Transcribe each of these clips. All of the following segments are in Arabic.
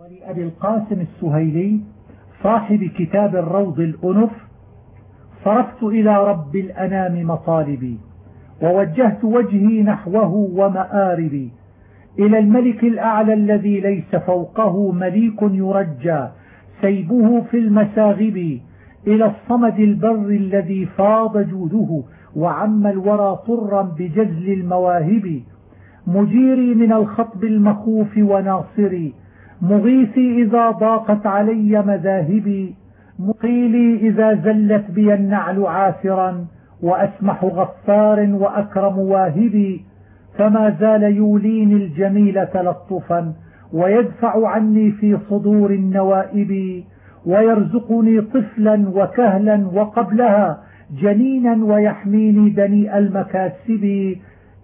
ولأبي القاسم السهيلي صاحب كتاب الروض الأنف صرفت إلى رب الأنام مطالبي ووجهت وجهي نحوه ومآربي إلى الملك الأعلى الذي ليس فوقه مليك يرجى سيبه في المساغب إلى الصمد البر الذي فاض جوده وعم الورى طرا بجزل المواهب مجيري من الخطب المخوف وناصري مغيثي إذا ضاقت علي مذاهبي مقيلي إذا زلت بي النعل عاثرا وأسمح غفار وأكرم واهبي فما زال يوليني الجميل تلطفا ويدفع عني في صدور النوائب ويرزقني طفلا وكهلا وقبلها جنينا ويحميني دنيء المكاسب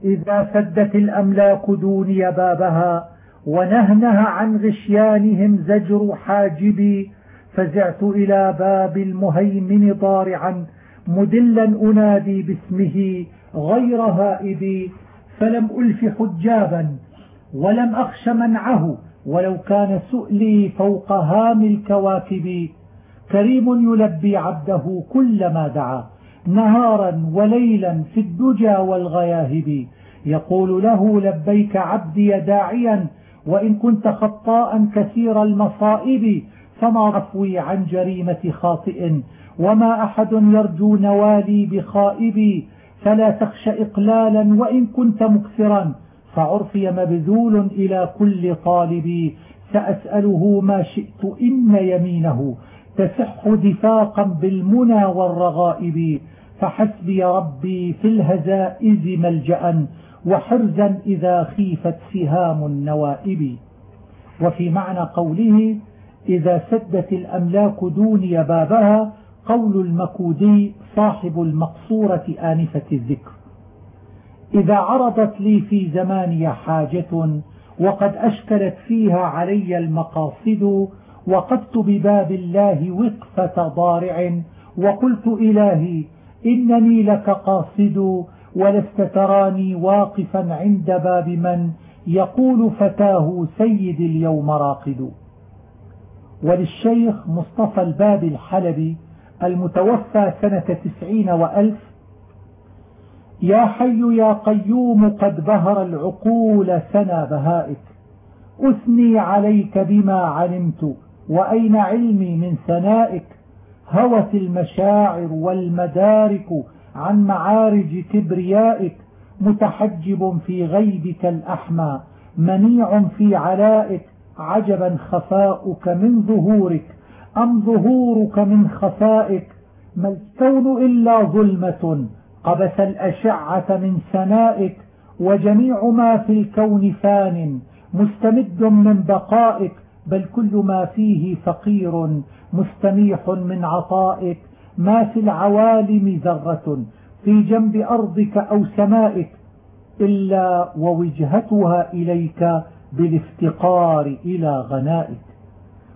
إذا سدت الأملاك دوني بابها. ونهنه عن غشيانهم زجر حاجبي فزعت إلى باب المهيمن ضارعا مدلا أنادي باسمه غير هائبي فلم ألف حجابا ولم أخش منعه ولو كان سؤلي فوق هام الكواكب. كريم يلبي عبده كلما دعا نهارا وليلا في الدجى والغياهب. يقول له لبيك عبدي داعيا وإن كنت خطاء كثير المصائب فما عفوي عن جريمة خاطئ وما أحد يرجو نوالي بخائبي فلا تخش إقلالا وإن كنت مكثرا فعرفي مبذول إلى كل طالب سأسأله ما شئت إن يمينه تسح دفاقا بالمنى والرغائب فحسبي ربي في الهزائز ملجأ وحرزا إذا خيفت سهام النوائب. وفي معنى قوله إذا سدت الأملاك دوني بابها قول المكودي صاحب المقصورة آنفة الذكر. إذا عرضت لي في زماني حاجة وقد أشكلت فيها علي المقاصد وقفت بباب الله وقفة ضارع وقلت إلهي إنني لك قاصد ولست تراني واقفا عند باب من يقول فتاه سيدي اليوم راقد. وللشيخ مصطفى الباب الحلبي المتوفى سنة تسعين وألف يا حي يا قيوم قد بهر العقول سنا بهائك. أثني عليك بما علمت وأين علمي من ثنائك هوت المشاعر والمدارك عن معارج كبريائك متحجب في غيبك الأحمى منيع في علائك عجبا خفاؤك من ظهورك أم ظهورك من خفائك؟ ما الكون إلا ظلمة قبس الأشعة من سنائك وجميع ما في الكون فان مستمد من بقائك بل كل ما فيه فقير مستميح من عطائك. ما في العوالم ذرة في جنب أرضك أو سمائك إلا ووجهتها إليك بالافتقار إلى غنائك.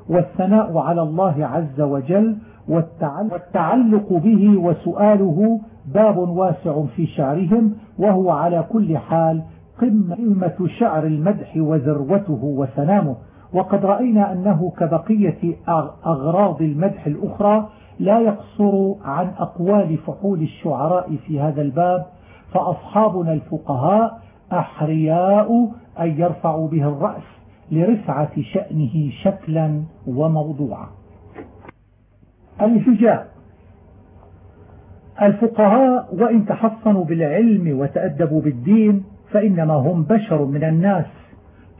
والثناء على الله عز وجل والتعلق به وسؤاله باب واسع في شعرهم وهو على كل حال قمة شعر المدح وذروته وسنامه وقد رأينا أنه كبقية أغراض المدح الأخرى لا يقصر عن أقوال فحول الشعراء في هذا الباب فأصحابنا الفقهاء أحرياء أن يرفعوا به الرأس لرفعة شأنه شكلا وموضوعا. الهجاء الفقهاء وإن تحصنوا بالعلم وتأدبوا بالدين فإنما هم بشر من الناس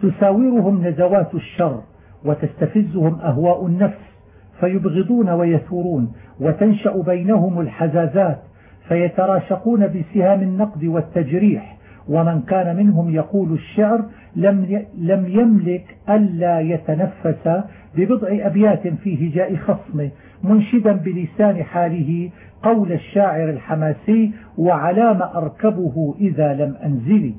تساورهم نزوات الشر وتستفزهم أهواء النفس فيبغضون ويثورون وتنشأ بينهم الحزازات فيتراشقون بسهام النقد والتجريح ومن كان منهم يقول الشعر لم لم يملك ألا يتنفس ببضع أبيات في هجاء خصمه منشدا بلسان حاله قول الشاعر الحماسي وعلام أركبه إذا لم أنزلي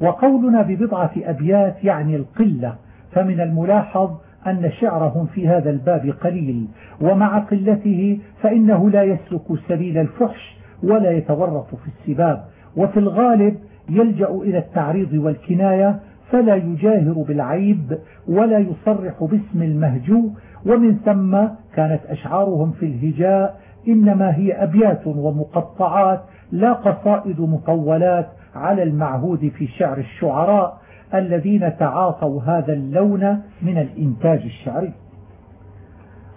وقولنا ببضعة أبيات يعني القلة فمن الملاحظ أن شعرهم في هذا الباب قليل ومع قلته فإنه لا يسلك سبيل الفحش ولا يتورط في السباب وفي الغالب يلجأ إلى التعريض والكناية فلا يجاهر بالعيب ولا يصرح باسم المهجو ومن ثم كانت أشعارهم في الهجاء إنما هي أبيات ومقطعات لا قصائد مطولات على المعهود في شعر الشعراء الذين تعاطوا هذا اللون من الإنتاج الشعري.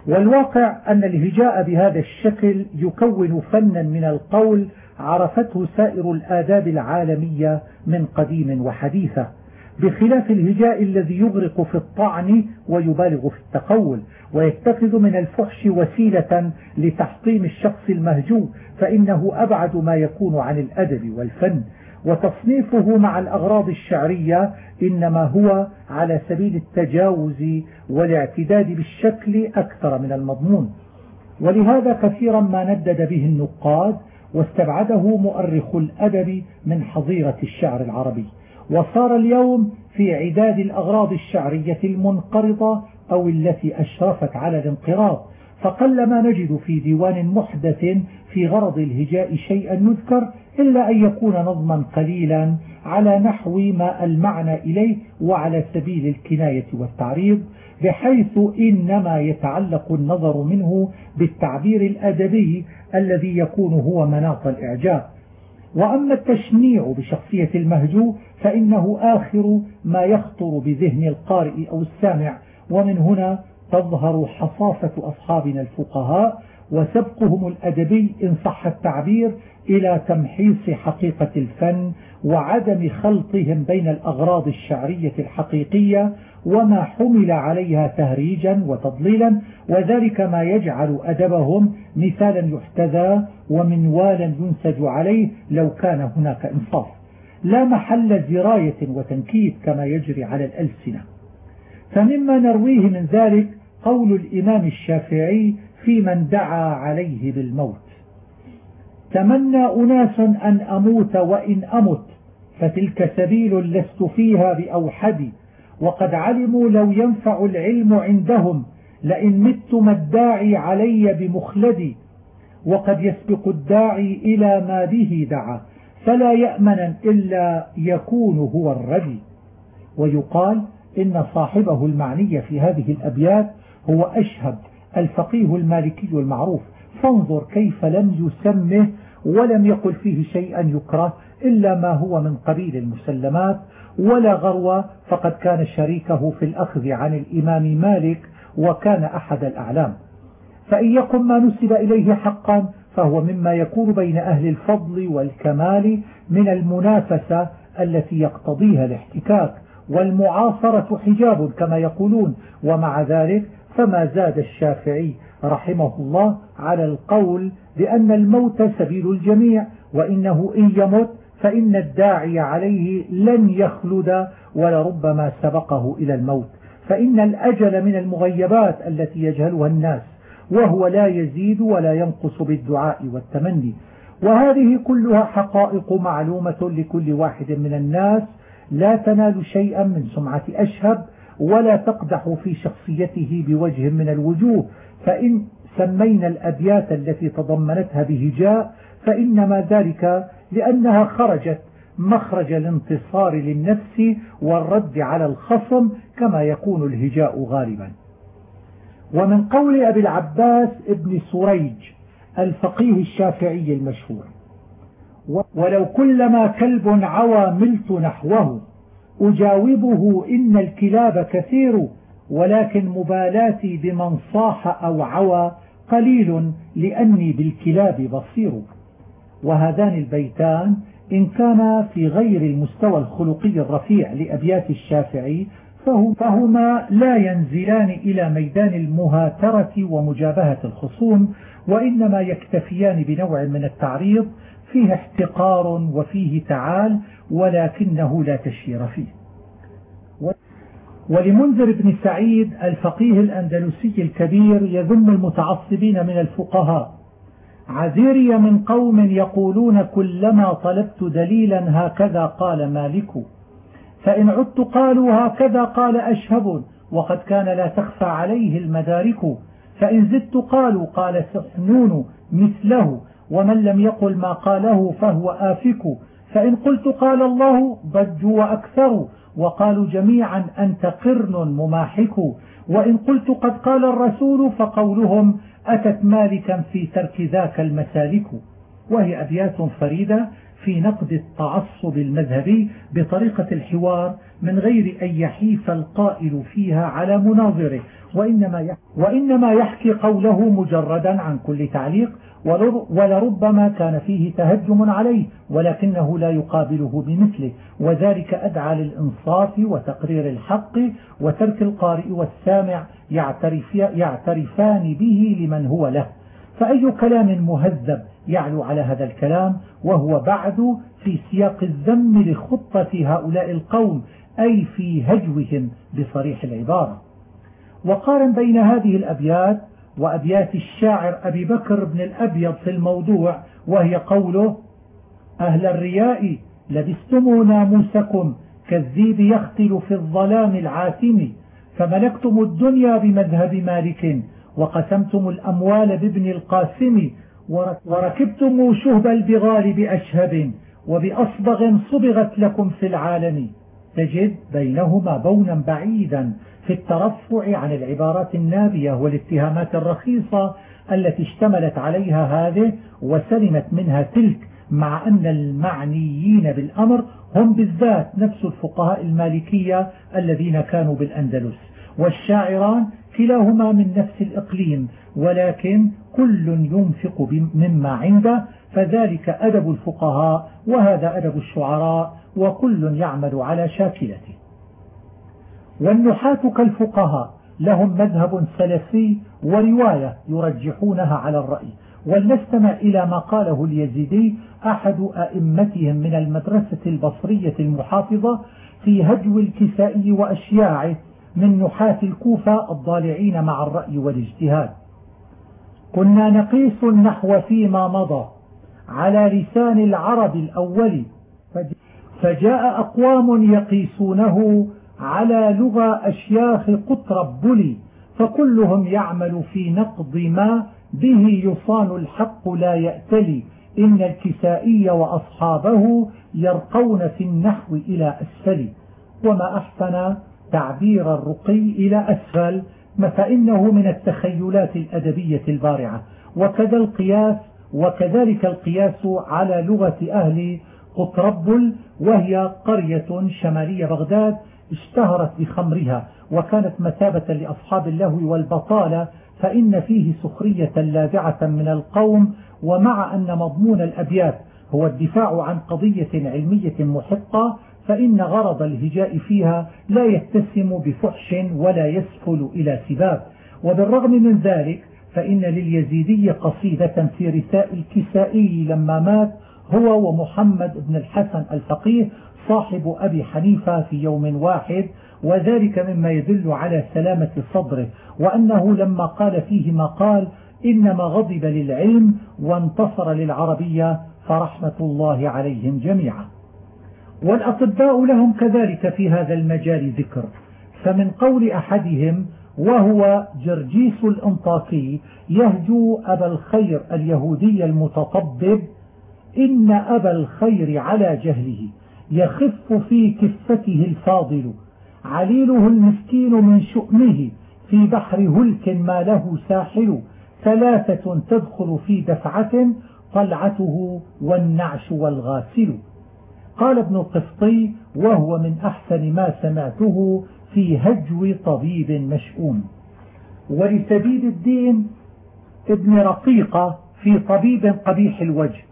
والواقع أن الهجاء بهذا الشكل يكون فنا من القول عرفته سائر الآداب العالمية من قديم وحديثة بخلاف الهجاء الذي يغرق في الطعن ويبالغ في التقول ويتخذ من الفحش وسيلة لتحطيم الشخص المهجو فإنه أبعد ما يكون عن الأدب والفن. وتصنيفه مع الأغراض الشعرية إنما هو على سبيل التجاوز والاعتداد بالشكل أكثر من المضمون. ولهذا كثيرا ما ندد به النقاد واستبعده مؤرخ الأدب من حظيرة الشعر العربي. وصار اليوم في عداد الأغراض الشعرية المنقرضة أو التي أشرفت على الانقراض فقل ما نجد في ديوان محدث في غرض الهجاء شيئا يذكر إلا أن يكون نظما قليلا على نحو ما المعنى إليه وعلى سبيل الكناية والتعريض بحيث إنما يتعلق النظر منه بالتعبير الأدبي الذي يكون هو مناط الإعجاب. وأما التشنيع بشخصية المهجو فإنه آخر ما يخطر بذهن القارئ أو السامع ومن هنا تظهر حصافة أصحابنا الفقهاء وسبقهم الأدبي إن صح التعبير إلى تمحيص حقيقة الفن وعدم خلطهم بين الأغراض الشعرية الحقيقية وما حمل عليها تهريجا وتضليلا وذلك ما يجعل أدبهم مثالا يحتذى ومنوالا ينسج عليه لو كان هناك إنصاف. لا محل زراية وتنكيت كما يجري على الألسنة. فمما نرويه من ذلك قول الإمام الشافعي في من دعا عليه بالموت. تمنى أناس أن أموت وإن أمت فتلك سبيل لست فيها بأوحد وقد علموا لو ينفع العلم عندهم لئن مت ما الداعي علي بمخلدي وقد يسبق الداعي إلى ما به دعا فلا يأمنا إلا يكون هو الردي ويقال إن صاحبه المعني في هذه الأبيات هو أشهب الفقيه المالكي المعروف. فانظر كيف لم يسمه ولم يقل فيه شيئا يكره إلا ما هو من قبيل المسلمات. ولا غرو فقد كان شريكه في الأخذ عن الإمام مالك وكان أحد الأعلام. فإن يكن ما نسب إليه حقا فهو مما يكون بين أهل الفضل والكمال من المنافسة التي يقتضيها الاحتكاك. والمعاصرة حجاب كما يقولون. ومع ذلك فما زاد الشافعي رحمه الله على القول بأن الموت سبيل الجميع وإنه إن يمت فإن الداعي عليه لن يخلد ولربما سبقه إلى الموت. فإن الأجل من المغيبات التي يجهلها الناس وهو لا يزيد ولا ينقص بالدعاء والتمني. وهذه كلها حقائق معلومة لكل واحد من الناس لا تنال شيئا من سمعة أشهب ولا تقدح في شخصيته بوجه من الوجوه فإن سمينا الأبيات التي تضمنتها بهجاء فإنما ذلك لأنها خرجت مخرج الانتصار للنفس والرد على الخصم كما يكون الهجاء غالبا. ومن قول أبي العباس ابن سريج الفقيه الشافعي المشهور ولو كلما كلب عوى ملت نحوه أجاوبه إن الكلاب كثير ولكن مبالاتي بمن صاح أو عوى قليل لأني بالكلاب بصير. وهذان البيتان إن كان في غير المستوى الخلقي الرفيع لأبيات الشافعي فهما لا ينزلان إلى ميدان المهاترة ومجابهة الخصوم وإنما يكتفيان بنوع من التعريض فيه احتقار وفيه تعال ولكنه لا تشير فيه. ولمنذر بن سعيد الفقيه الأندلسي الكبير يذم المتعصبين من الفقهاء. عذيري من قوم يقولون كلما طلبت دليلا هكذا قال مالك. فإن عدت قالوا هكذا قال أشهب وقد كان لا تخفى عليه المدارك. فإن زدت قالوا قال سحنون مثله ومن لم يقل ما قاله فهو آفك. فإن قلت قال الله ضجوا وأكثروا وقالوا جميعا أنت قرن مماحك. وإن قلت قد قال الرسول فقولهم أتت مالكا في ترك ذاك المسالك. وهي أبيات فريدة في نقد التعصب المذهبي بطريقة الحوار من غير أن يحيف القائل فيها على مناظره. وإنما وإنما يحكي قوله مجردا عن كل تعليق ولربما كان فيه تهجم عليه ولكنه لا يقابله بمثله. وذلك أدعى للإنصاف وتقرير الحق وترك القارئ والسامع يعترف يعترفان به لمن هو له. فأي كلام مهذب يعلو على هذا الكلام وهو بعد في سياق الذم لخطة هؤلاء القوم أي في هجوهم بصريح العبارة. وقارن بين هذه الأبيات وأبيات الشاعر أبي بكر بن الأبيض في الموضوع وهي قوله أهل الرياء لبستم ناموسكم كالذيب يختل في الظلام العاتم فملكتم الدنيا بمذهب مالك وقسمتم الأموال بابن القاسم وركبتم شهب البغال بأشهب وبأصبغ صبغت لكم في العالم. تجد بينهما بونا بعيدا في الترفع عن العبارات النابية والاتهامات الرخيصة التي اشتملت عليها هذه وسلمت منها تلك مع أن المعنيين بالأمر هم بالذات نفس الفقهاء المالكية الذين كانوا بالأندلس والشاعران كلاهما من نفس الإقليم ولكن كل ينفق مما عنده فذلك أدب الفقهاء وهذا أدب الشعراء وكل يعمل على شاكلته. والنحاة كالفقهاء لهم مذهب سلفي ورواية يرجحونها على الرأي. ولنستمع إلى ما قاله اليزيدي أحد أئمتهم من المدرسة البصرية المحافظة في هجو الكسائي وأشياعه من نحاة الكوفة الضالعين مع الرأي والاجتهاد. كنا نقيس النحو فيما مضى على لسان العرب الأول. فجاء أقوام يقيسونه على لغة أشياخ قطربلي فكلهم يعمل في نقض ما به يصان الحق لا يأتلي إن الكسائي وأصحابه يرقون في النحو إلى أسفل. وما أحسن تعبير الرقي إلى أسفل فإنه من التخيلات الأدبية البارعة. وكذا القياس وكذلك القياس على لغة أهل قطربل وهي قرية شمالية بغداد اشتهرت بخمرها وكانت مثابة لأصحاب اللهو والبطالة فإن فيه سخرية لاذعة من القوم ومع أن مضمون الأبيات هو الدفاع عن قضية علمية محقة فإن غرض الهجاء فيها لا يتسم بفحش ولا يسفل إلى سباب. وبالرغم من ذلك فإن لليزيدي قصيدة في رثاء الكسائي لما مات هو ومحمد بن الحسن الفقيه صاحب أبي حنيفة في يوم واحد وذلك مما يدل على سلامة صدره وأنه لما قال فيه ما قال إنما غضب للعلم وانتصر للعربية فرحمة الله عليهم جميعا. والأطباء لهم كذلك في هذا المجال ذكر فمن قول أحدهم وهو جرجيس الأنطاكي يهجو أبا الخير اليهودي المتطبب إن أبا الخير على جهله يخف في كفته الفاضل. عليله المسكين من شؤمه في بحر هلك ما له ساحل ثلاثة تدخل في دفعة طلعته والنعش والغاسل. قال ابن القسطي وهو من أحسن ما سمعته في هجو طبيب مشؤوم. ولسبيل الدين ابن رقيقة في طبيب قبيح الوجه.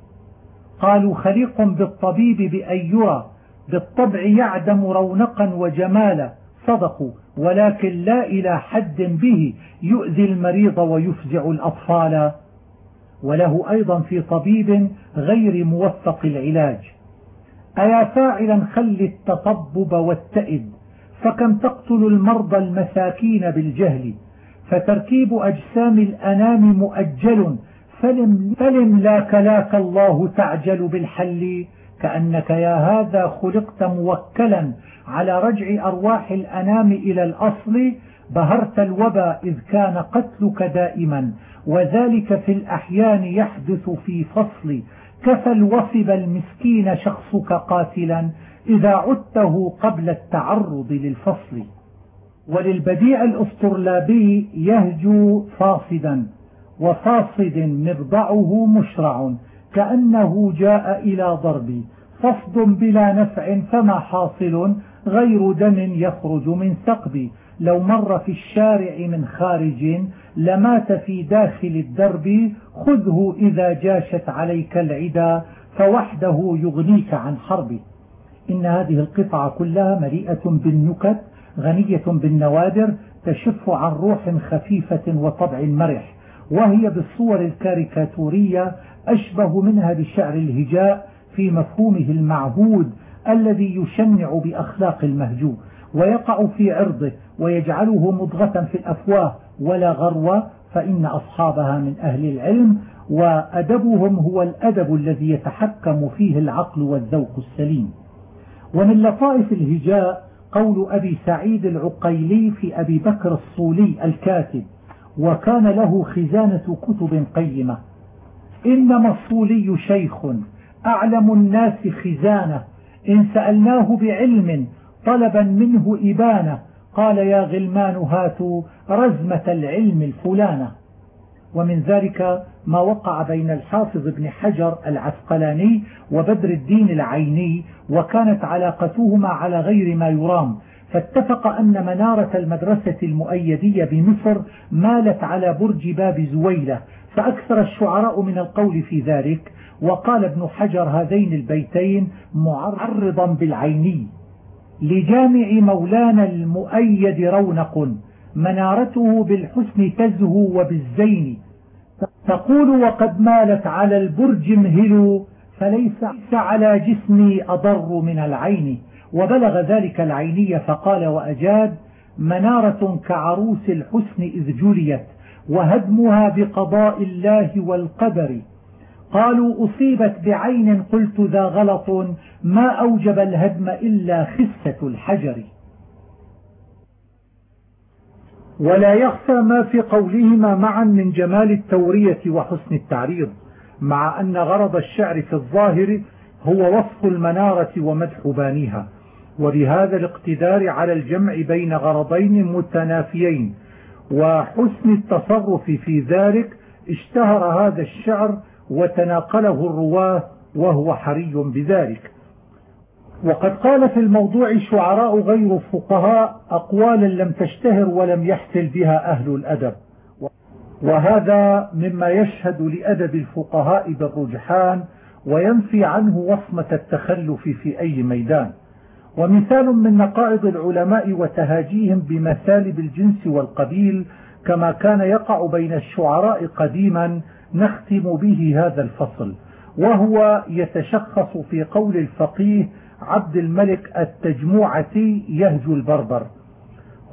قالوا خليق بالطبيب بأن يرى بالطبع يعدم رونقا وجمالا صدقوا ولكن لا إلى حد به يؤذي المريض ويفزع الأطفال. وله أيضا في طبيب غير موفق العلاج. أيا فاعلا خل التطبب والتئد فكم تقتل المرضى المساكين بالجهل؟ فتركيب أجسام الأنام مؤجل فلم, فلم لا كلاك الله تعجل بالحل كأنك يا هذا خلقت موكلا على رجع أرواح الأنام إلى الأصل بهرت الوبا إذ كان قتلك دائما وذلك في الأحيان يحدث في فصل كفى الوصب المسكين شخصك قاتلا إذا عدته قبل التعرض للفصل وللبديع الأسطرلابي يهجو فاصدا وفاصد مبضعه مشرع كأنه جاء إلى ضرب. فصد بلا نفع فما حاصل غير دم يخرج من ثقب. لو مر في الشارع من خارج لمات في داخل الدرب. خذه إذا جاشت عليك العدا فوحده يغنيك عن حرب. إن هذه القطعة كلها مليئة بالنكت غنية بالنوادر تشف عن روح خفيفة وطبع مرح وهي بالصور الكاريكاتورية أشبه منها بشعر الهجاء في مفهومه المعهود الذي يشنع بأخلاق المهجو ويقع في عرضه ويجعله مضغة في الأفواه ولا غروة فإن أصحابها من أهل العلم وأدبهم هو الأدب الذي يتحكم فيه العقل والذوق السليم. ومن لطائف الهجاء قول أبي سعيد العقيلي في أبي بكر الصولي الكاتب وكان له خزانة كتب قيمة. إنما الصولي شيخ أعلم الناس خزانة. إن سألناه بعلم طلبا منه إبانة. قال يا غلمان هاتوا رزمة العلم الفلانة. ومن ذلك ما وقع بين الحافظ بن حجر العسقلاني وبدر الدين العيني وكانت علاقتهما على غير ما يرام. فاتفق أن منارة المدرسة المؤيدية بمصر مالت على برج باب زويلة فأكثر الشعراء من القول في ذلك. وقال ابن حجر هذين البيتين معرضا بالعيني لجامع مولانا المؤيد رونق. منارته بالحسن تزهو وبالزين. تقول وقد مالت على البرج مهل فليس على جسمي أضر من العين. وبلغ ذلك العيني فقال وأجاد منارة كعروس الحسن إذ جليت وهدمها بقضاء الله والقدر. قالوا أصيبت بعين قلت ذا غلط ما أوجب الهدم إلا خسة الحجر. ولا يخفى ما في قولهما معا من جمال التورية وحسن التعريض مع أن غرض الشعر في الظاهر هو وصف المنارة ومدح بانيها. وبهذا الاقتدار على الجمع بين غرضين متنافيين وحسن التصرف في ذلك اشتهر هذا الشعر وتناقله الرواة وهو حري بذلك. وقد قال في الموضوع شعراء غير فقهاء أقوالا لم تشتهر ولم يحتل بها أهل الأدب. وهذا مما يشهد لأدب الفقهاء بالرجحان وينفي عنه وصمة التخلف في أي ميدان. ومثال من نقائض العلماء وتهاجيهم بمثالب الجنس والقبيل كما كان يقع بين الشعراء قديما نختم به هذا الفصل وهو يتشخص في قول الفقيه عبد الملك التجموعتي يهجو البربر.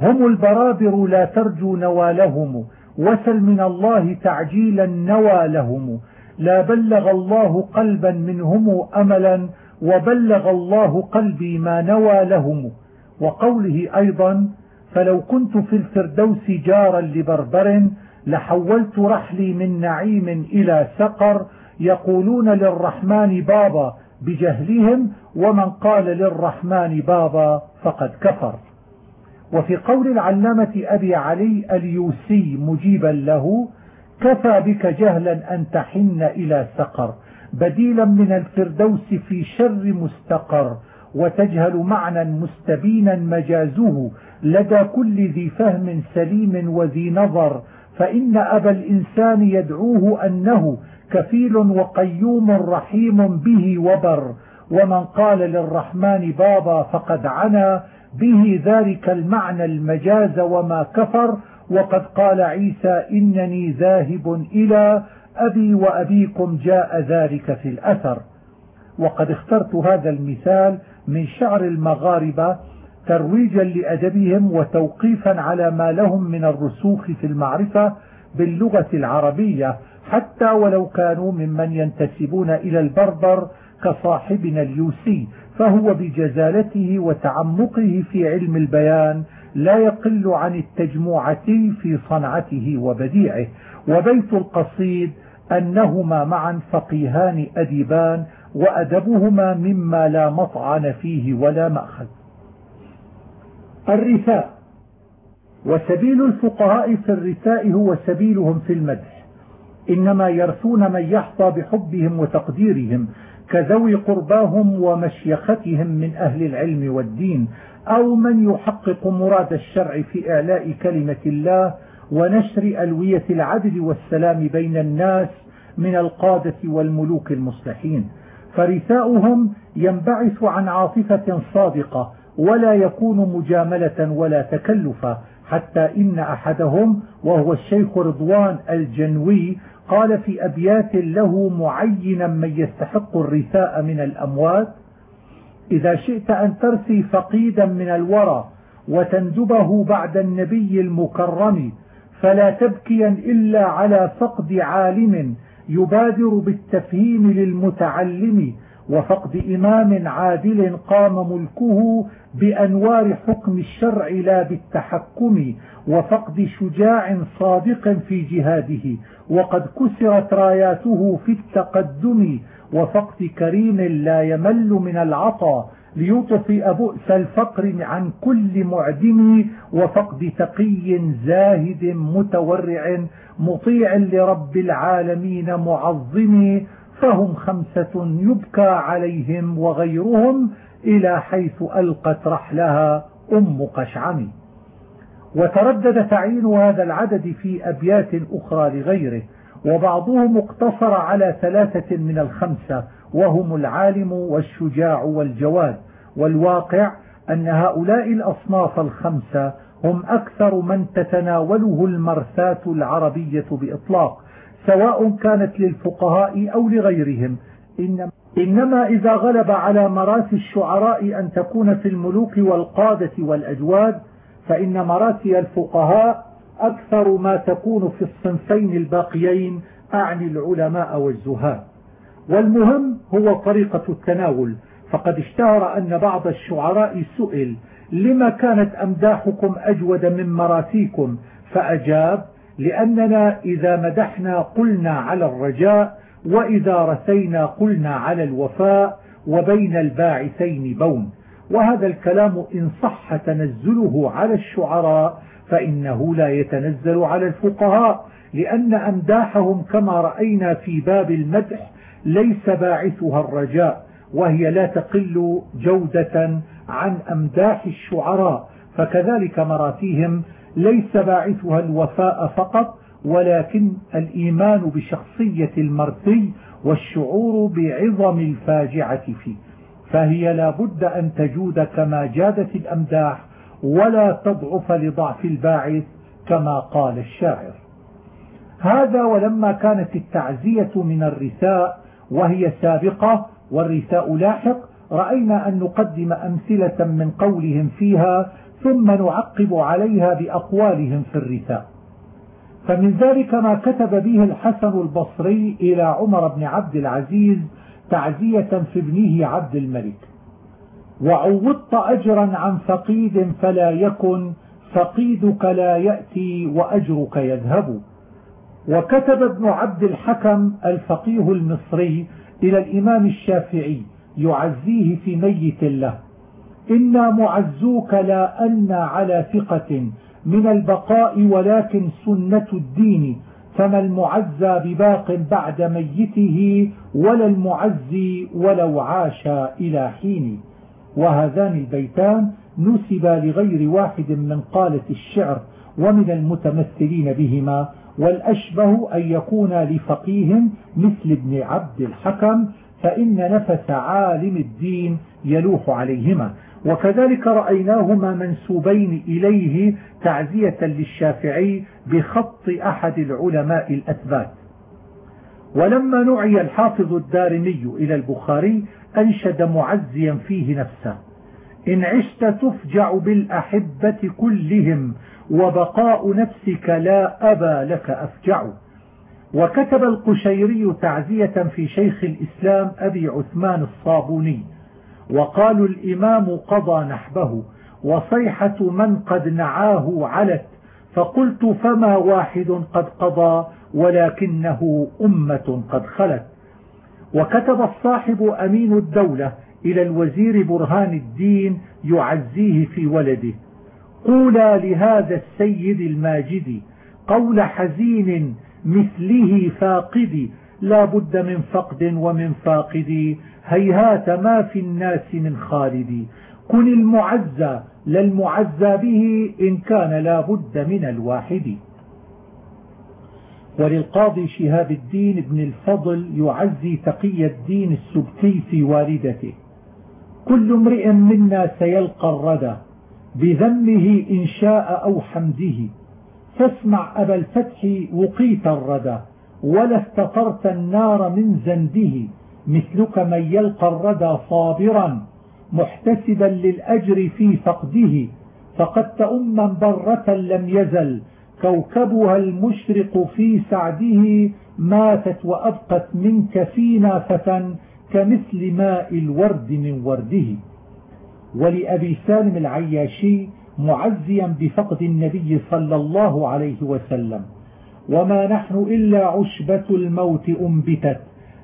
هم البرابر لا ترجو نوالهم وسل من الله تعجيلا نوى لهم. لا بلغ الله قلبا منهم أملا وبلغ الله قلبي ما نوى لهم. وقوله أيضا فلو كنت في الفردوس جارا لبربر لحولت رحلي من نعيم إلى سقر يقولون للرحمن بابا بجهلهم ومن قال للرحمن بابا فقد كفر. وفي قول العلامة أبي علي اليوسي مجيبا له كفى بك جهلا أن تحن إلى سقر بديلا من الفردوس في شر مستقر وتجهل معنى مستبينا مجازه لدى كل ذي فهم سليم وذي نظر فإن أبا الإنسان يدعوه أنه كفيل وقيوم رحيم به وبر ومن قال للرحمن بابا فقد عنا به ذلك المعنى المجاز وما كفر وقد قال عيسى إنني ذاهب إلى أبي وأبيكم جاء ذلك في الأثر. وقد اخترت هذا المثال من شعر المغاربة ترويجا لأدبهم وتوقيفا على ما لهم من الرسوخ في المعرفة باللغة العربية حتى ولو كانوا ممن ينتسبون إلى البربر كصاحبنا اليوسي فهو بجزالته وتعمقه في علم البيان لا يقل عن التجموعة في صنعته وبديعه. وبيت القصيد أنهما معا فقيهان أديبان وأدبهما مما لا مطعن فيه ولا مأخذ. الرثاء. وسبيل الفقهاء في الرثاء هو سبيلهم في المدح. إنما يرثون من يحظى بحبهم وتقديرهم كذوي قرباهم ومشيختهم من أهل العلم والدين أو من يحقق مراد الشرع في إعلاء كلمة الله ونشر ألوية العدل والسلام بين الناس من القادة والملوك المصلحين. فرثاؤهم ينبعث عن عاطفة صادقة ولا يكون مجاملة ولا تكلفا حتى إن أحدهم وهو الشيخ رضوان الجنوي قال في أبيات له معينا من يستحق الرثاء من الأموات إذا شئت أن ترثي فقيدا من الورى وتندبه بعد النبي المكرم فلا تبكيا إلا على فقد عالم يبادر بالتفهيم للمتعلم وفقد إمام عادل قام ملكه بأنوار حكم الشرع لا بالتحكم وفقد شجاع صادق في جهاده وقد كسرت راياته في التقدم وفقد كريم لا يمل من العطا ليطفئ بؤس الفقر عن كل معدم وفقد تقي زاهد متورع مطيع لرب العالمين معظم فهم خمسة يبكى عليهم وغيرهم إلى حيث ألقت رحلها أم قشعم. وتردد تعيين هذا العدد في أبيات أخرى لغيره وبعضهم اقتصر على ثلاثة من الخمسة وهم العالم والشجاع والجواد. والواقع أن هؤلاء الأصناف الخمسة هم أكثر من تتناوله المرثات العربية بإطلاق سواء كانت للفقهاء أو لغيرهم. إنما إذا غلب على مراسي الشعراء أن تكون في الملوك والقادة والأجواد فإن مراسي الفقهاء أكثر ما تكون في الصنفين الباقيين أعني العلماء والزهاد. والمهم هو طريقة التناول. فقد اشتهر أن بعض الشعراء سئل لما كانت أمداحكم أجود من مراسيكم؟ فأجاب لأننا إذا مدحنا قلنا على الرجاء وإذا رثينا قلنا على الوفاء وبين الباعثين بون. وهذا الكلام إن صح تنزله على الشعراء فإنه لا يتنزل على الفقهاء لأن أمداحهم كما رأينا في باب المدح ليس باعثها الرجاء وهي لا تقل جودة عن أمداح الشعراء. فكذلك مراتيهم ليس باعثها الوفاء فقط ولكن الإيمان بشخصية المرثي والشعور بعظم الفاجعة فيه. فهي لا بد أن تجود كما جادت الأمداح ولا تضعف لضعف الباعث كما قال الشاعر. هذا ولما كانت التعزية من الرثاء وهي سابقة والرثاء لاحق رأينا أن نقدم أمثلة من قولهم فيها ثم نعقب عليها بأقوالهم في الرثاء. فمن ذلك ما كتب به الحسن البصري إلى عمر بن عبد العزيز تعزية في ابنه عبد الملك. وعوضت أجرا عن فقيد فلا يكن فقيدك لا يأتي وأجرك يذهب. وكتب ابن عبد الحكم الفقيه المصري إلى الإمام الشافعي يعزيه في ميت له. إنا معزوك لا أن على ثقة من البقاء ولكن سنة الدين فما المعزى بباق بعد ميته ولا المعزي ولو عاش إلى حين وهذان البيتان نسبا لغير واحد من قالة الشعر ومن المتمثلين بهما والأشبه أن يكون لفقيه مثل ابن عبد الحكم فإن نفس عالم الدين يلوح عليهما وكذلك رأيناهما منسوبين إليه تعزية للشافعي بخط أحد العلماء الأثبات. ولما نعي الحافظ الدارمي إلى البخاري أنشد معزيا فيه نفسه. إن عشت تفجع بالأحبة كلهم وبقاء نفسك لا أبا لك أفجع. وكتب القشيري تعزية في شيخ الإسلام أبي عثمان الصابوني. وقالوا الإمام قضى نحبه وصيحة من قد نعاه علت فقلت فما واحد قد قضى ولكنه أمة قد خلت. وكتب الصاحب أمين الدولة إلى الوزير برهان الدين يعزيه في ولده. قولا لهذا السيد الماجد قول حزين مثله فاقد لا بد من فقد ومن فاقد هيهات ما في الناس من خالد. كن المعزى للمعزى به إن كان لا بد من الواحد. وللقاضي شهاب الدين بن الفضل يعزي تقي الدين السبكي في والدته. كل امرئ منا سيلقى الردى بذمه إن شاء أو حمده. فاسمع أبا الفتح وقيت الردى ولا استطرت النار من زنده. مثلك من يلقى الردى صابرا محتسبا للأجر في فقده. فقد تأما برة لم يزل كوكبها المشرق في سعده ماتت وأبقت منك فينا فتى كمثل ماء الورد من ورده. ولأبي سالم العياشي معزيا بفقد النبي صلى الله عليه وسلم. وما نحن إلا عشبة الموت أنبتت.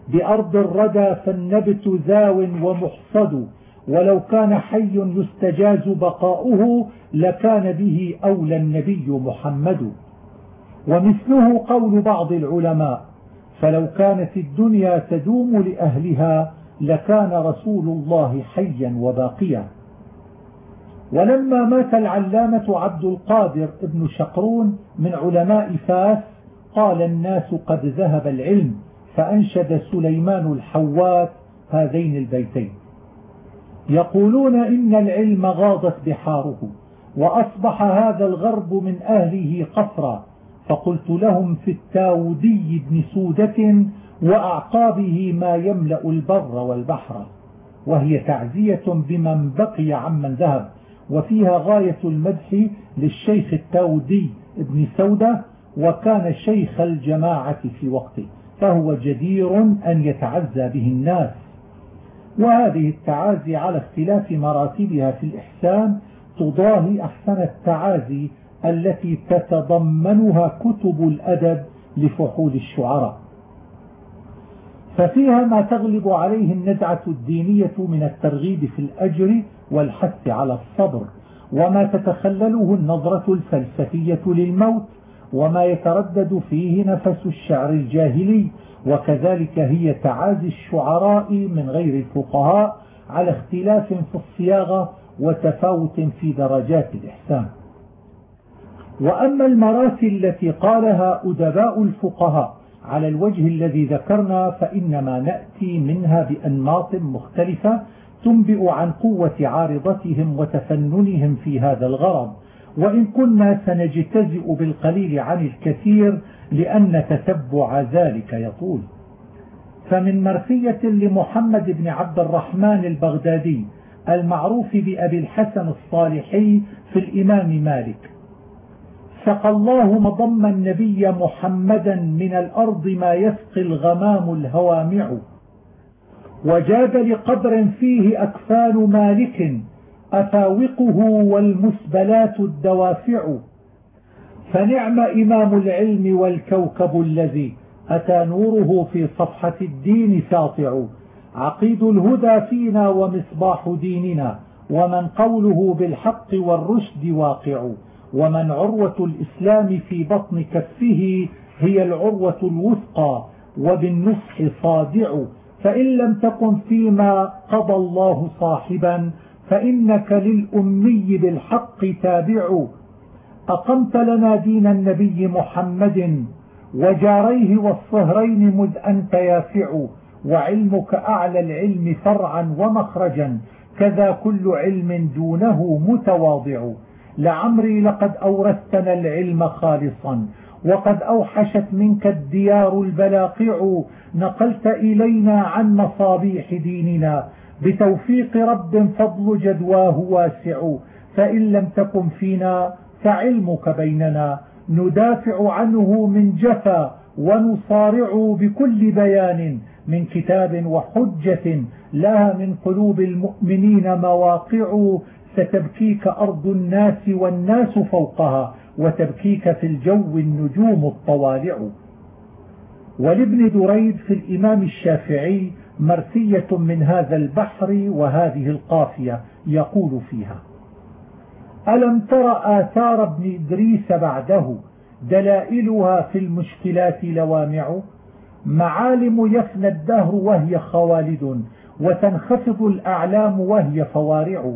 بأرض الردى فالنبت ذاو ومحصد ولو كان حي يستجاز بقاؤه لكان به أولى النبي محمد. ومثله قول بعض العلماء فلو كانت الدنيا تدوم لأهلها لكان رسول الله حيا وباقيا. ولما مات العلامة عبد القادر ابن شقرون من علماء فاس قال الناس قد ذهب العلم فأنشد سليمان الحوات هذين البيتين. يقولون إن العلم غاضت بحاره وأصبح هذا الغرب من أهله قصرا. فقلت لهم في التاودي بن سودة وأعقابه ما يملأ البر والبحر وهي تعزية بمن بقي عمن ذهب. وفيها غاية المدح للشيخ التاودي بن سودة وكان شيخ الجماعة في وقته. فهو جدير أن يتعزى به الناس. وهذه التعازي على اختلاف مراتبها في الإحسان تضاهي أحسن التعازي التي تتضمنها كتب الأدب لفحول الشعراء. ففيها ما تغلب عليه النزعة الدينية من الترغيب في الأجر والحث على الصبر وما تتخلله النظرة الفلسفية للموت وما يتردد فيه نفس الشعر الجاهلي وكذلك هي تعازي الشعراء من غير الفقهاء على اختلاف في الصياغة وتفاوت في درجات الإحسان. وأما المراسي التي قالها أدباء الفقهاء على الوجه الذي ذكرنا فإنما نأتي منها بأنماط مختلفة تنبئ عن قوة عارضتهم وتفننهم في هذا الغرض. وإن كنا سنجتزئ بالقليل عن الكثير لأن تتبع ذلك يطول. فمن مرثية لمحمد بن عبد الرحمن البغدادي المعروف بأبي الحسن الصالحي في الإمام مالك. سقى الله مضم النبي محمدا من الأرض ما يسقي الغمام الهوامع وجاد لقبر فيه أكفان مالك أفاوقه والمسبلات الدوافع. فنعم إمام العلم والكوكب الذي أتى نوره في صفحة الدين ساطع. عقيد الهدى فينا ومصباح ديننا ومن قوله بالحق والرشد واقع. ومن عروة الإسلام في بطن كفه هي العروة الوثقى وبالنصح صادع. فإن لم تكن فيما قضى الله صاحبا فإنك للأمي بالحق تابع. أقمت لنا دين النبي محمد وجاريه والصهرين مذ أنت يافع وعلمك أعلى العلم فرعا ومخرجا كذا كل علم دونه متواضع. لعمري لقد أورثتنا العلم خالصا وقد أوحشت منك الديار البلاقع نقلت إلينا عن مصابيح ديننا بتوفيق رب فضل جدواه واسع فإن لم تكن فينا فعلمك بيننا. ندافع عنه من جفا ونصارع بكل بيان من كتاب وحجة لها من قلوب المؤمنين مواقع ستبكيك أرض الناس والناس فوقها وتبكيك في الجو النجوم الطوالع. ولابن دريد في الإمام الشافعي مرثية من هذا البحر وهذه القافية يقول فيها. ألم تر آثار ابن إدريس بعده دلائلها في المشكلات لوامع؟ معالم يفنى الدهر وهي خوالد وتنخفض الأعلام وهي فوارع.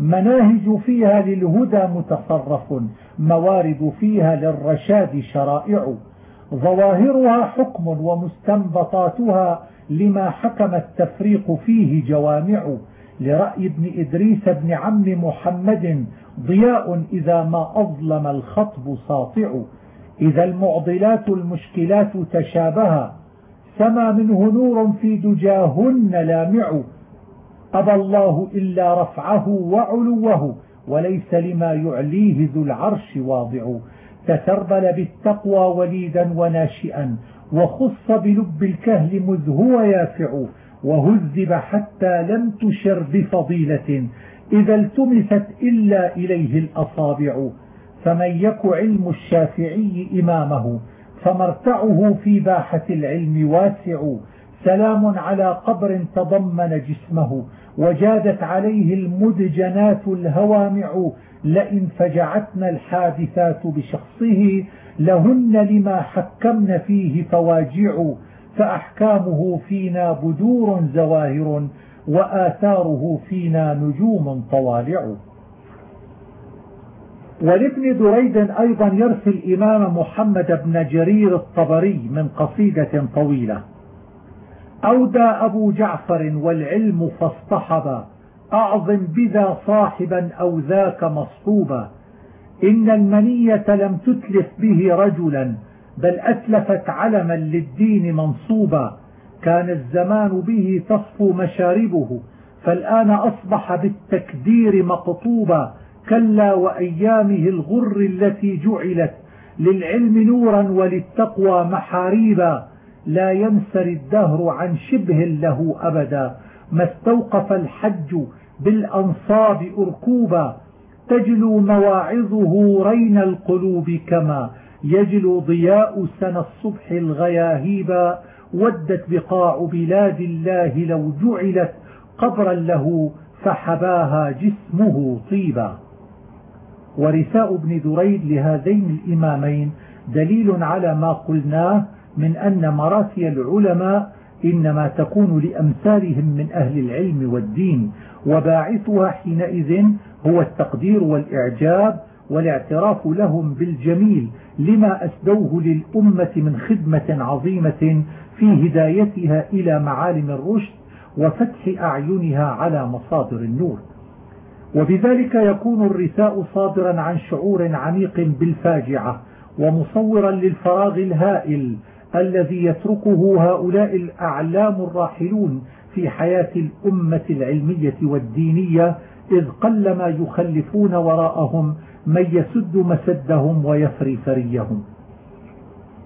مناهج فيها للهدى متصرف موارد فيها للرشاد شرائع. ظواهرها حكم ومستنبطاتها لما حكم التفريق فيه جوامع لرأي ابن إدريس بن عم محمد ضياء إذا ما أظلم الخطب ساطع. إذا المعضلات المشكلات تشابها. سما منه نور في دجاهن لامع. أبى الله إلا رفعه وعلوه وليس لما يعليه ذو العرش واضع. تتربل بالتقوى وليدا وناشئا وخص بلب الكهل مذ هو يافع وهذب حتى لم تشر بفضيلة إذا التمست إلا إليه الأصابع فمن يك علم الشافعي إمامه فمرتعه في باحة العلم واسع سلام على قبر تضمن جسمه وجادت عليه المدجنات الهوامع لئن فجعتنا الحادثات بشخصه لهن لما حكمن فيه فواجع فأحكامه فينا بدور زواهر وآثاره فينا نجوم طوالع. ولابن دريد أيضا يرثي الإمام محمد بن جرير الطبري من قصيدة طويلة. أودى أبو جعفر والعلم فاصطحبا أعظم بذا صاحبا أو ذاك مصحوبا. إن المنية لم تتلف به رجلا بل أتلفت علما للدين منصوبا. كان الزمان به تصفو مشاربه فالآن أصبح بالتكدير مقطوبا. كلا وأيامه الغر التي جعلت للعلم نورا وللتقوى محاريبا. لا ينسر الدهر عن شبه له أبدا. ما استوقف الحج بالأنصاب أركوبا. تجلو مواعظه رين القلوب كما يجلو ضياء سنى الصبح الغياهيبا ودت بقاع بلاد الله لو جعلت قبرا له فحباها جسمه طيبا. ورثاء ابن دريد لهذين الإمامين دليل على ما قلناه من أن مراسي العلماء إنما تكون لأمثالهم من أهل العلم والدين وباعثها حينئذ هو التقدير والإعجاب والاعتراف لهم بالجميل لما أسدوه للأمة من خدمة عظيمة في هدايتها إلى معالم الرشد وفتح أعينها على مصادر النور. وبذلك يكون الرثاء صادرا عن شعور عميق بالفاجعة ومصورا للفراغ الهائل الذي يتركه هؤلاء الأعلام الراحلون في حياة الأمة العلمية والدينية إذ قل ما يخلفون وراءهم من يسد مسدهم ويفري فريهم.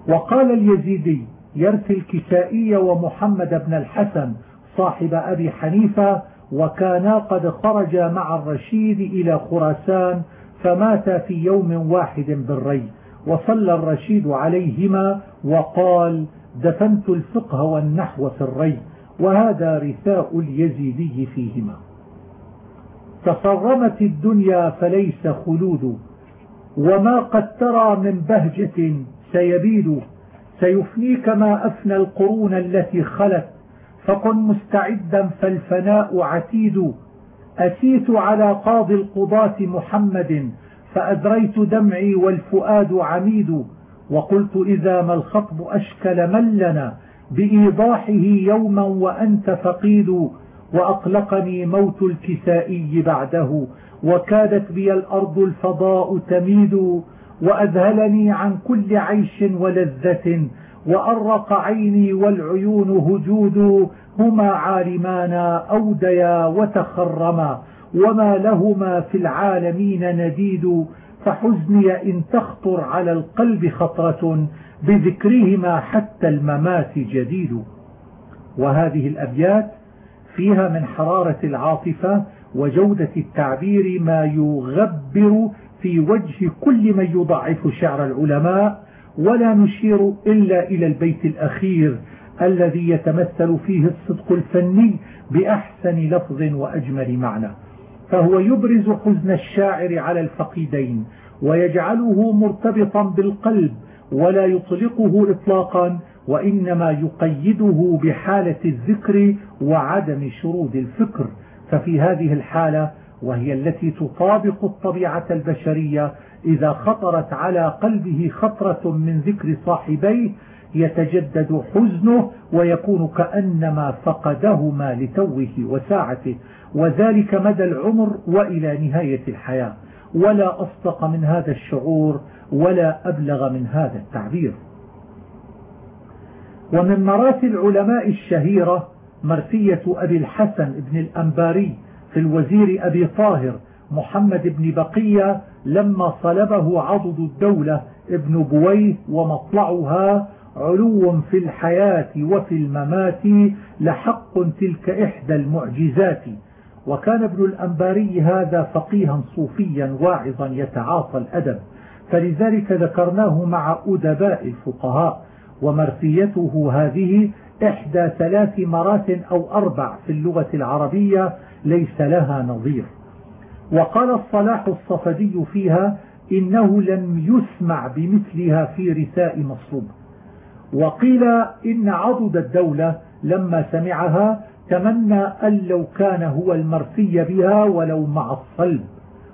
وقال اليزيدي يرثي الكسائي ومحمد بن الحسن صاحب أبي حنيفة وكانا قد خرجا مع الرشيد إلى خراسان فماتا في يوم واحد بالري وصلى الرشيد عليهما وقال دفنت الفقه والنحو في الري. وهذا رثاء اليزيدي فيهما. تصرمت الدنيا فليس خلود وما قد ترى من بهجة سيبيد. سيفنيك ما أفنى القرون التي خلت فكن مستعدا فالفناء عتيد. أتيت على قاضي القضاة محمد فأدريت دمعي والفؤاد عميد. وقلت إذا ما الخطب أشكل من لنا بإيضاحه يوما وأنت فقيد وأقلقني موت الكسائي بعده وكادت بي الأرض الفضاء تميد وأذهلني عن كل عيش ولذة وأرق عيني والعيون هجود هما عالمان أوديا وتخرما وما لهما في العالمين نديد فحزني إن تخطر على القلب خطرة بذكرهما حتى الممات جديد. وهذه الأبيات فيها من حرارة العاطفة وجودة التعبير ما يغبر في وجه كل من يضعف شعر العلماء ولا نشير إلا إلى البيت الأخير الذي يتمثل فيه الصدق الفني بأحسن لفظ وأجمل معنى. فهو يبرز حزن الشاعر على الفقيدين ويجعله مرتبطا بالقلب ولا يطلقه إطلاقا وإنما يقيده بحالة الذكر وعدم شرود الفكر. ففي هذه الحالة وهي التي تطابق الطبيعة البشرية إذا خطرت على قلبه خطرة من ذكر صاحبيه يتجدد حزنه ويكون كأنما فقدهما لتوه وساعته. وذلك مدى العمر وإلى نهاية الحياة. ولا أصدق من هذا الشعور ولا أبلغ من هذا التعبير. ومن مرات العلماء الشهيرة مرثية أبي الحسن بن الأنباري في الوزير أبي طاهر محمد بن بقية لما صلبه عضد الدولة ابن بويه ومطلعها علو في الحياة وفي الممات لحق تلك إحدى المعجزات. وكان ابن الأنباري هذا فقيها صوفيا واعظا يتعاطى الأدب. فلذلك ذكرناه مع أدباء الفقهاء ومرثيته هذه إحدى ثلاث مرات أو أربع في اللغة العربية ليس لها نظير. وقال الصلاح الصفدي فيها إنه لم يسمع بمثلها في رثاء مصلوب وقيل إن عضد الدولة لما سمعها تمنى أن لو كان هو المرثي بها ولو مع الصلب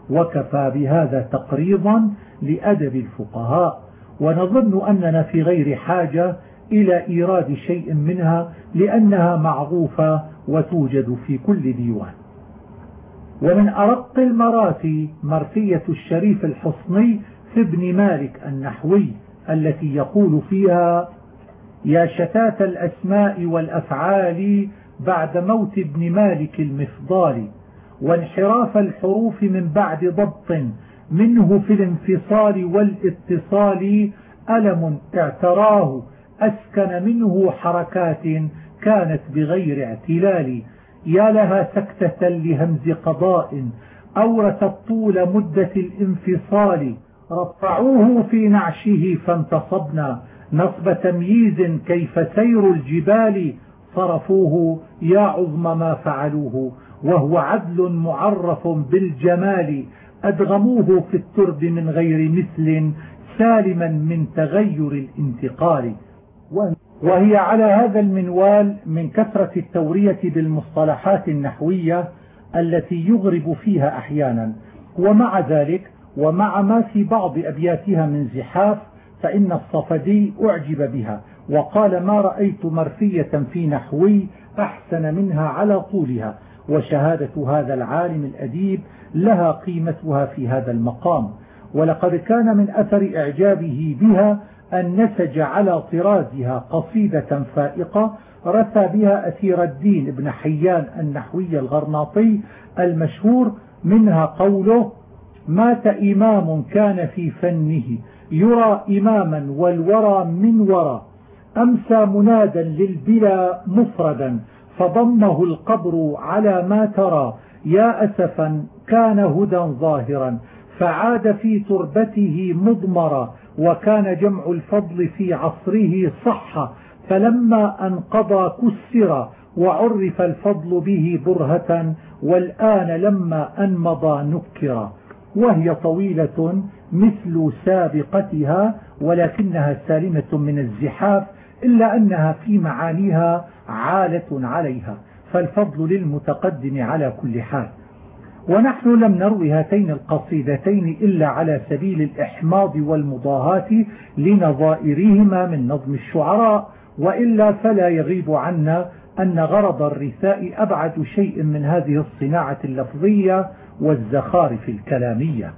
وكفى بهذا تقريضا لأدب الفقهاء ونظن أننا في غير حاجة إلى إيراد شيء منها لأنها معروفة وتوجد في كل ديوان. ومن أرق المراتي مرثية الشريف الحصني في ابن مالك النحوي التي يقول فيها يا شتات الأسماء والأفعال بعد موت ابن مالك المفضال وانحراف الحروف من بعد ضبط منه في الانفصال والاتصال ألم اعتراه أسكن منه حركات كانت بغير اعتلال. يا لها سكتة لهمز قضاء أورثت طول مدة الانفصال. رفعوه في نعشه فانتصبنا. نصب تمييز كيف سير الجبال. صرفوه يا عظم ما فعلوه وهو عدل معرف بالجمال. أدغموه في الترب من غير مثل سالما من تغير الانتقال. وهي على هذا المنوال من كثرة التورية بالمصطلحات النحوية التي يغرب فيها أحيانا. ومع ذلك ومع ما في بعض أبياتها من زحاف فإن الصفدي أعجب بها وقال ما رأيت مرثية في نحوي أحسن منها على طولها وشهادة هذا العالم الأديب لها قيمتها في هذا المقام. ولقد كان من أثر إعجابه بها أن نسج على طرازها قصيدة فائقة رثى بها أثير الدين ابن حيان النحوي الغرناطي المشهور منها قوله مات إمام كان في فنه يرى إماما والورى من ورى أمسى منادا للبلا مفردا فضمه القبر على ما ترى يا أسفا كان هدى ظاهرا فعاد في تربته مضمرا وكان جمع الفضل في عصره صح فلما أنقضى كسر وعرف الفضل به برهة والآن لما أنمضى نكر. وهي طويلة مثل سابقتها ولكنها سالمة من الزحاف إلا أنها في معانيها عالة عليها. فالفضل للمتقدم على كل حال. ونحن لم نروي هاتين القصيدتين إلا على سبيل الإحماض والمضاهاة لنظائرهما من نظم الشعراء وإلا فلا يغيب عنا أن غرض الرثاء أبعد شيء من هذه الصناعة اللفظية والزخارف الكلامية.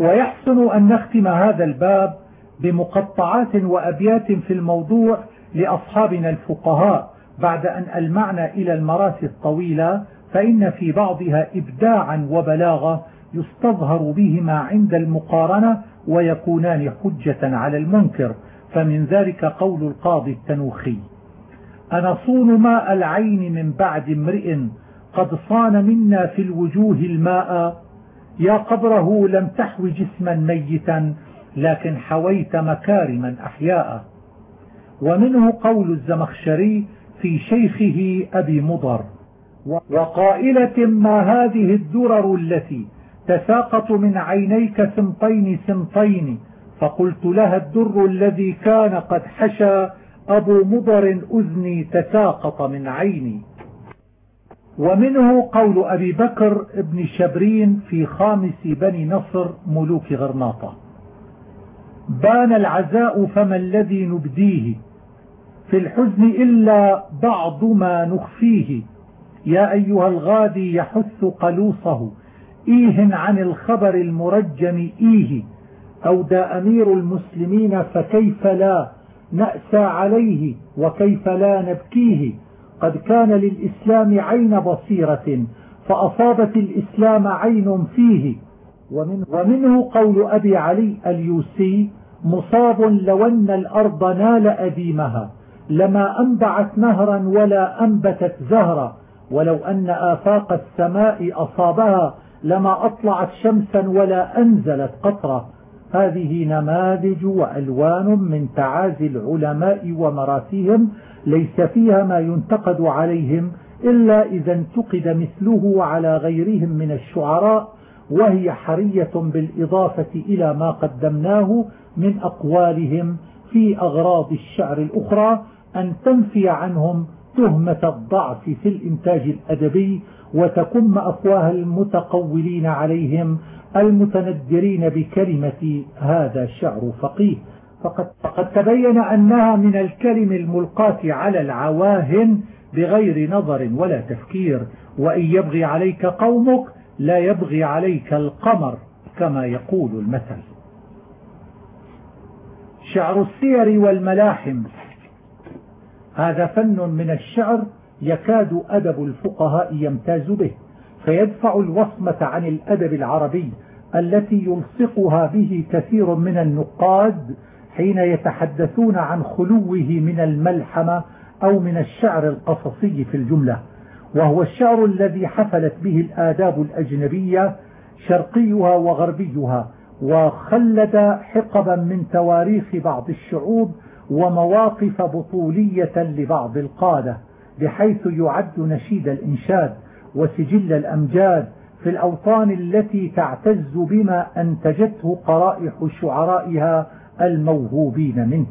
ويحسن أن نختم هذا الباب بمقطعات وأبيات في الموضوع لأصحابنا الفقهاء بعد أن ألمعنا إلى المراسي الطويلة فإن في بعضها إبداعا وبلاغة يستظهر بهما عند المقارنة ويكونان حجة على المنكر فمن ذلك قول القاضي التنوخي أنصون ماء العين من بعد امرئ قد صان منا في الوجوه الماء. يا قبره لم تحوي جسما ميتا لكن حويت مكارما أحياء. ومنه قول الزمخشري في شيخه أبي مضر. وقائلة ما هذه الدرر التي تساقط من عينيك سمطين سمطين فقلت لها الدر الذي كان قد حشى أبو مضر أذني تساقط من عيني. ومنه قول أبي بكر ابن شبرين في خامس بني نصر ملوك غرناطة. بان العزاء فما الذي نبديه؟ في الحزن إلا بعض ما نخفيه. يا أيها الغادي يحث قلوصه. إيه عن الخبر المرجم إيه؟ أودى أمير المسلمين فكيف لا نأسى عليه وكيف لا نبكيه؟ قد كان للإسلام عين بصيرة فأصابت الإسلام عين فيه. ومنه قول أبي علي اليوسي مصاب لو أن الأرض نال أديمها. لما أنبعت نهرا ولا أنبتت زهرا ولو أن آفاق السماء أصابها لما أطلعت شمسا ولا أنزلت قطرة هذه نماذج وألوان من تعازي العلماء ومراسيهم ليس فيها ما ينتقد عليهم إلا إذا انتقد مثله على غيرهم من الشعراء وهي حرية بالإضافة إلى ما قدمناه من أقوالهم في أغراض الشعر الأخرى. أن تنفي عنهم تهمة الضعف في الإنتاج الأدبي وتكم أفواه المتقولين عليهم المتندرين بكلمة هذا شعر فقيه. فقد, فقد تبين أنها من الكلم الملقاة على العواهن بغير نظر ولا تفكير. وإن يبغي عليك قومك لا يبغي عليك القمر كما يقول المثل. شعر السير والملاحم. هذا فن من الشعر يكاد أدب الفقهاء يمتاز به فيدفع الوصمة عن الأدب العربي التي يلصقها به كثير من النقاد حين يتحدثون عن خلوه من الملحمة أو من الشعر القصصي في الجملة. وهو الشعر الذي حفلت به الآداب الأجنبية شرقيها وغربيها وخلد حقبا من تواريخ بعض الشعوب ومواقف بطولية لبعض القادة بحيث يعد نشيد الإنشاد وسجل الأمجاد في الأوطان التي تعتز بما أنتجته قرائح شعرائها الموهوبين منه.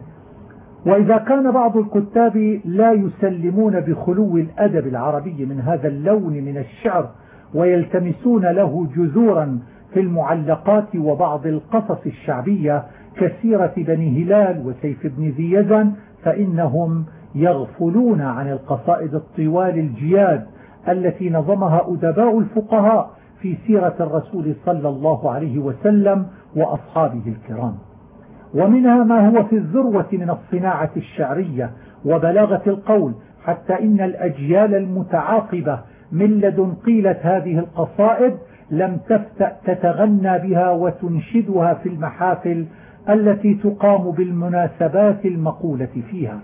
وإذا كان بعض الكتاب لا يسلمون بخلو الأدب العربي من هذا اللون من الشعر ويلتمسون له جذورا في المعلقات وبعض القصص الشعبية كسيرة بني هلال وسيف بن ذي يزن فإنهم يغفلون عن القصائد الطوال الجياد التي نظمها أدباء الفقهاء في سيرة الرسول صلى الله عليه وسلم وأصحابه الكرام. ومنها ما هو في الذروة من الصناعة الشعرية وبلاغة القول حتى إن الأجيال المتعاقبة من لدن قيلة هذه القصائد لم تفتأ تتغنى بها وتنشدها في المحافل التي تقام بالمناسبات المقولة فيها.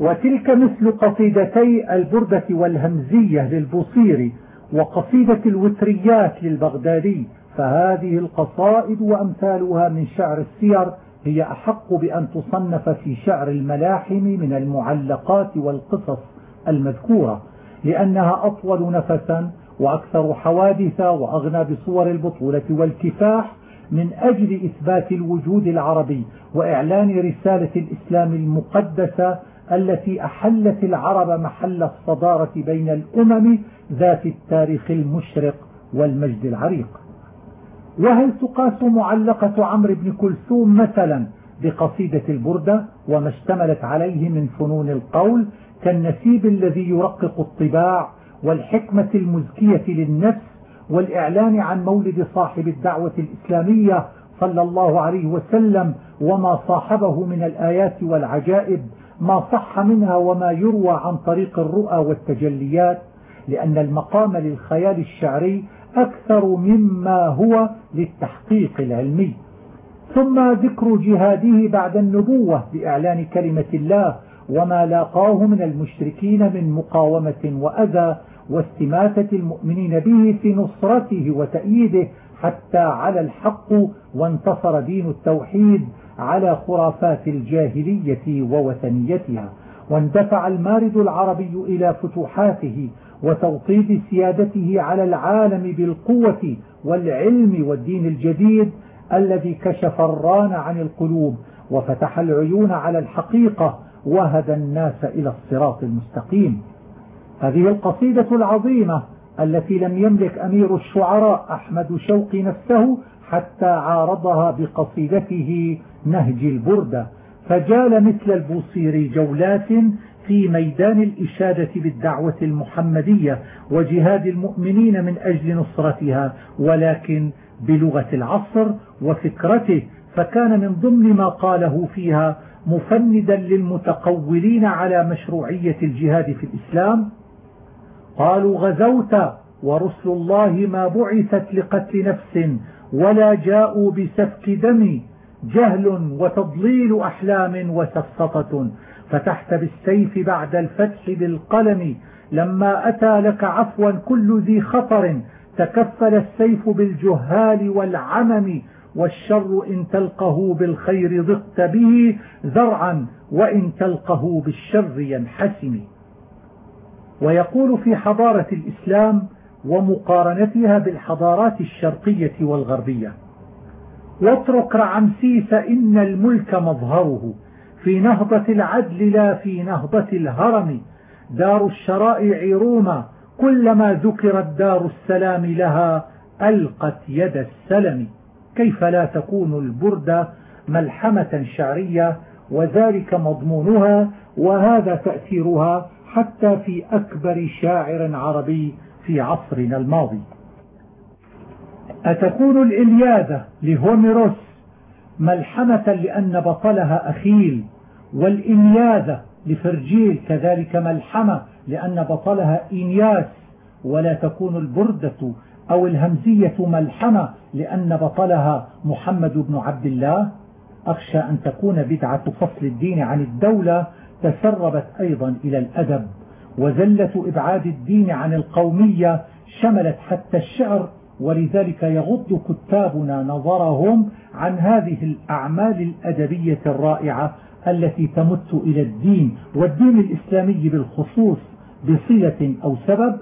وتلك مثل قصيدتي البردة والهمزية للبصيري وقصيدة الوتريات للبغدادي فهذه القصائد وأمثالها من شعر السير هي أحق بأن تصنف في شعر الملاحم من المعلقات والقصص المذكورة لأنها أطول نفسا وأكثر حوادث وأغنى بصور البطولة والكفاح من أجل إثبات الوجود العربي وإعلان رسالة الإسلام المقدسة التي أحلت العرب محل الصدارة بين الأمم ذات التاريخ المشرق والمجد العريق. وهل تقاس معلقة عمرو بن كلثوم مثلا بقصيدة البردة وما اشتملت عليه من فنون القول كالنسيب الذي يرقق الطباع والحكمة المزكية للنفس والإعلان عن مولد صاحب الدعوة الإسلامية صلى الله عليه وسلم وما صاحبه من الآيات والعجائب ما صح منها وما يروى عن طريق الرؤى والتجليات لأن المقام للخيال الشعري أكثر مما هو للتحقيق العلمي. ثم ذكر جهاده بعد النبوة بإعلان كلمة الله وما لاقاه من المشركين من مقاومة وأذى واستماتة المؤمنين به في نصرته وتأييده حتى على الحق وانتصر دين التوحيد على خرافات الجاهلية ووثنيتها. واندفع المارد العربي إلى فتوحاته وتوطيد سيادته على العالم بالقوة والعلم والدين الجديد الذي كشف الران عن القلوب وفتح العيون على الحقيقة وهدى الناس إلى الصراط المستقيم. هذه القصيدة العظيمة التي لم يملك أمير الشعراء أحمد شوقي نفسه حتى عارضها بقصيدته نهج البردة. فجال مثل البوصيري جولات في ميدان الإشادة بالدعوة المحمدية وجهاد المؤمنين من أجل نصرتها ولكن بلغة العصر وفكرته فكان من ضمن ما قاله فيها مفندا للمتقولين على مشروعية الجهاد في الإسلام قالوا غزوت ورسل الله ما بعثت لقتل نفس ولا جاءوا بسفك دم جهل وتضليل أحلام وسفسطة فتحت بالسيف بعد الفتح بالقلم لما أتى لك عفوا كل ذي خطر تكفل السيف بالجهال والعمم والشر إن تلقه بالخير ضغت به زرعا وإن تلقه بالشر ينحسم ويقول في حضارة الإسلام ومقارنتها بالحضارات الشرقية والغربية. واترك رعمسيس إن الملك مظهره في نهضة العدل لا في نهضة الهرم. دار الشرائع روما كلما ذكرت دار السلام لها ألقت يد السلم. كيف لا تكون البردة ملحمة شعرية وذلك مضمونها وهذا تأثيرها حتى في أكبر شاعر عربي في عصرنا الماضي. أتكون الإلياذة لهوميروس ملحمة لأن بطلها أخيل والإنياذة لفرجيل كذلك ملحمة لأن بطلها إنياس ولا تكون البردة أو الهمزية ملحمة لأن بطلها محمد بن عبد الله. أخشى أن تكون بدعة فصل الدين عن الدولة تسربت أيضا إلى الأدب وزلة إبعاد الدين عن القومية شملت حتى الشعر ولذلك يغض كتابنا نظرهم عن هذه الأعمال الأدبية الرائعة التي تمت إلى الدين والدين الإسلامي بالخصوص بصلة أو سبب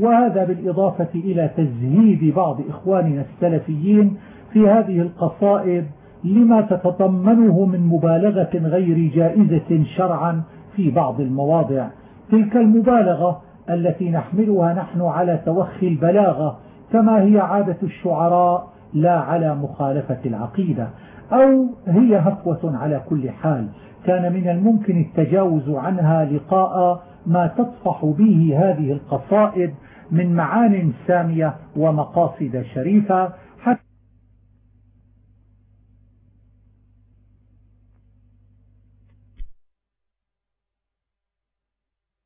وهذا بالإضافة إلى تزهيد بعض إخواننا السلفيين في هذه القصائد لما تتضمنه من مبالغة غير جائزة شرعا في بعض المواضع. تلك المبالغة التي نحملها نحن على توخي البلاغة كما هي عادة الشعراء لا على مخالفة العقيدة. أو هي هفوة على كل حال كان من الممكن التجاوز عنها لقاء ما تطفح به هذه القصائد من معان سامية ومقاصد شريفة